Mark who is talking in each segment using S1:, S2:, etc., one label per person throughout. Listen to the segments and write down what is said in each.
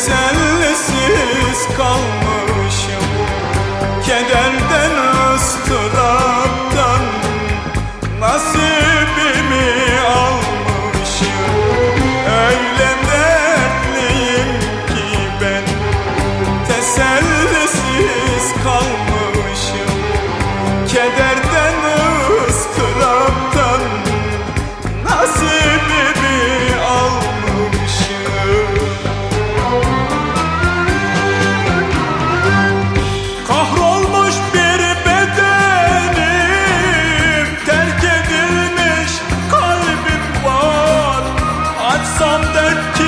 S1: Teselsiz kalmışım. Kederden ıstıraptan Nasibimi almışım. Öyle ki ben. Teselsiz kalmışım. that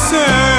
S1: você.